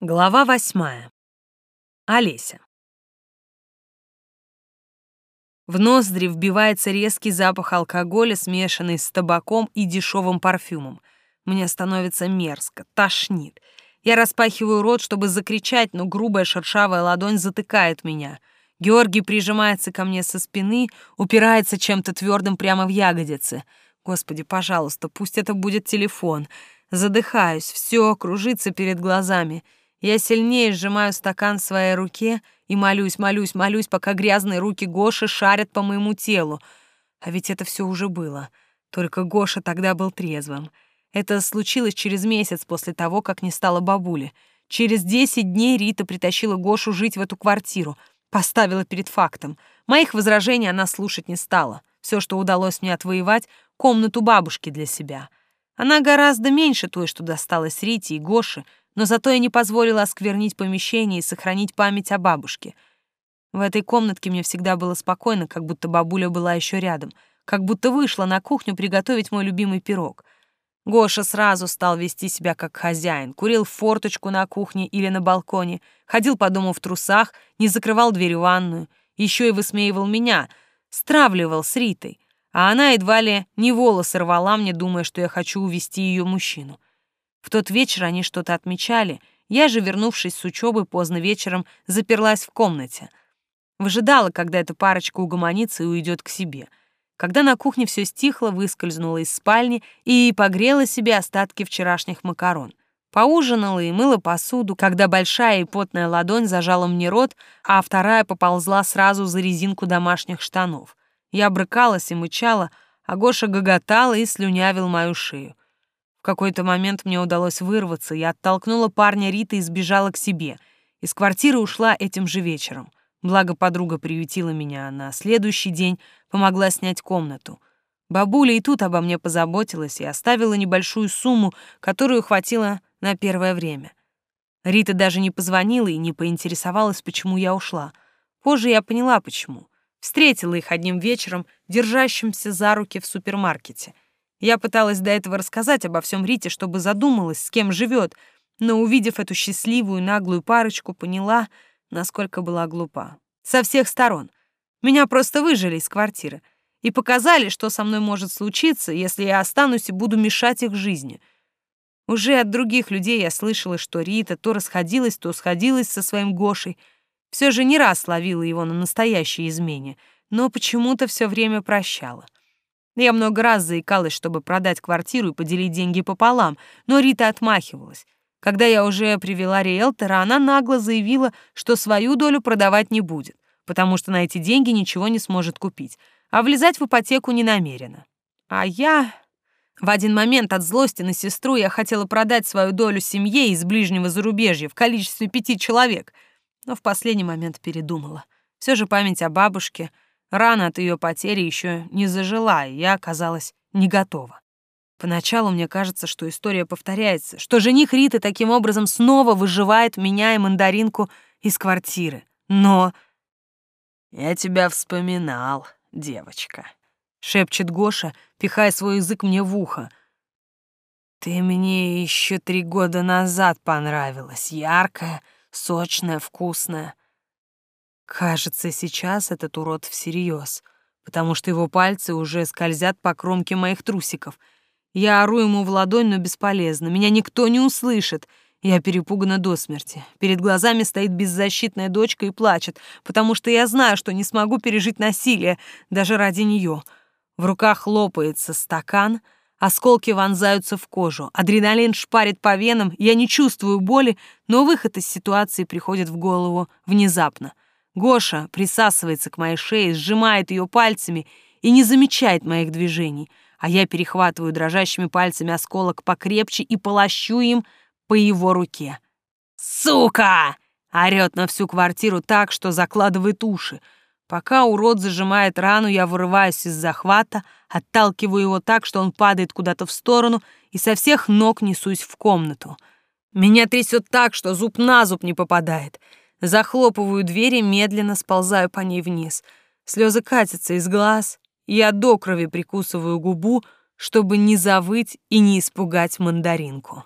Глава восьмая. Олеся. В ноздри вбивается резкий запах алкоголя, смешанный с табаком и дешевым парфюмом. Мне становится мерзко, тошнит. Я распахиваю рот, чтобы закричать, но грубая шершавая ладонь затыкает меня. Георгий прижимается ко мне со спины, упирается чем-то твердым прямо в ягодицы. Господи, пожалуйста, пусть это будет телефон. Задыхаюсь, все кружится перед глазами — я сильнее сжимаю стакан в своей руке и молюсь, молюсь, молюсь, пока грязные руки Гоши шарят по моему телу. А ведь это все уже было. Только Гоша тогда был трезвым. Это случилось через месяц после того, как не стало бабули. Через десять дней Рита притащила Гошу жить в эту квартиру, поставила перед фактом. Моих возражений она слушать не стала. Все, что удалось мне отвоевать, комнату бабушки для себя. Она гораздо меньше той, что досталась Рите и Гоше, но зато я не позволила осквернить помещение и сохранить память о бабушке. В этой комнатке мне всегда было спокойно, как будто бабуля была еще рядом, как будто вышла на кухню приготовить мой любимый пирог. Гоша сразу стал вести себя как хозяин, курил форточку на кухне или на балконе, ходил по дому в трусах, не закрывал дверь в ванную, еще и высмеивал меня, стравливал с Ритой, а она едва ли не волосы рвала мне, думая, что я хочу увести ее мужчину. В тот вечер они что-то отмечали, я же, вернувшись с учебы поздно вечером, заперлась в комнате. Выжидала, когда эта парочка угомонится и уйдет к себе. Когда на кухне все стихло, выскользнула из спальни и погрела себе остатки вчерашних макарон. Поужинала и мыла посуду, когда большая и потная ладонь зажала мне рот, а вторая поползла сразу за резинку домашних штанов. Я брыкалась и мычала, а Гоша гоготала и слюнявил мою шею. В какой-то момент мне удалось вырваться, я оттолкнула парня Риты и сбежала к себе. Из квартиры ушла этим же вечером. Благо подруга приютила меня, а на следующий день помогла снять комнату. Бабуля и тут обо мне позаботилась и оставила небольшую сумму, которую хватило на первое время. Рита даже не позвонила и не поинтересовалась, почему я ушла. Позже я поняла, почему. Встретила их одним вечером, держащимся за руки в супермаркете — я пыталась до этого рассказать обо всем Рите, чтобы задумалась, с кем живет, но, увидев эту счастливую наглую парочку, поняла, насколько была глупа. Со всех сторон. Меня просто выжили из квартиры и показали, что со мной может случиться, если я останусь и буду мешать их жизни. Уже от других людей я слышала, что Рита то расходилась, то сходилась со своим Гошей. Все же не раз ловила его на настоящей измене, но почему-то все время прощала. Я много раз заикалась, чтобы продать квартиру и поделить деньги пополам, но Рита отмахивалась. Когда я уже привела риэлтора, она нагло заявила, что свою долю продавать не будет, потому что на эти деньги ничего не сможет купить, а влезать в ипотеку не намерена. А я... В один момент от злости на сестру я хотела продать свою долю семье из ближнего зарубежья в количестве пяти человек, но в последний момент передумала. Все же память о бабушке — Рана от ее потери еще не зажила, и я оказалась не готова. Поначалу мне кажется, что история повторяется, что жених Риты таким образом снова выживает меня и мандаринку из квартиры. Но... «Я тебя вспоминал, девочка», — шепчет Гоша, пихая свой язык мне в ухо. «Ты мне еще три года назад понравилась, яркая, сочная, вкусная. Кажется, сейчас этот урод всерьез, потому что его пальцы уже скользят по кромке моих трусиков. Я ору ему в ладонь, но бесполезно. Меня никто не услышит. Я перепугана до смерти. Перед глазами стоит беззащитная дочка и плачет, потому что я знаю, что не смогу пережить насилие даже ради нее. В руках лопается стакан, осколки вонзаются в кожу, адреналин шпарит по венам, я не чувствую боли, но выход из ситуации приходит в голову внезапно — Гоша присасывается к моей шее, сжимает ее пальцами и не замечает моих движений, а я перехватываю дрожащими пальцами осколок покрепче и полощу им по его руке. «Сука!» — орёт на всю квартиру так, что закладывает уши. Пока урод зажимает рану, я вырываюсь из захвата, отталкиваю его так, что он падает куда-то в сторону и со всех ног несусь в комнату. Меня трясет так, что зуб на зуб не попадает — Захлопываю дверь и медленно сползаю по ней вниз. Слезы катятся из глаз. Я до крови прикусываю губу, чтобы не завыть и не испугать мандаринку.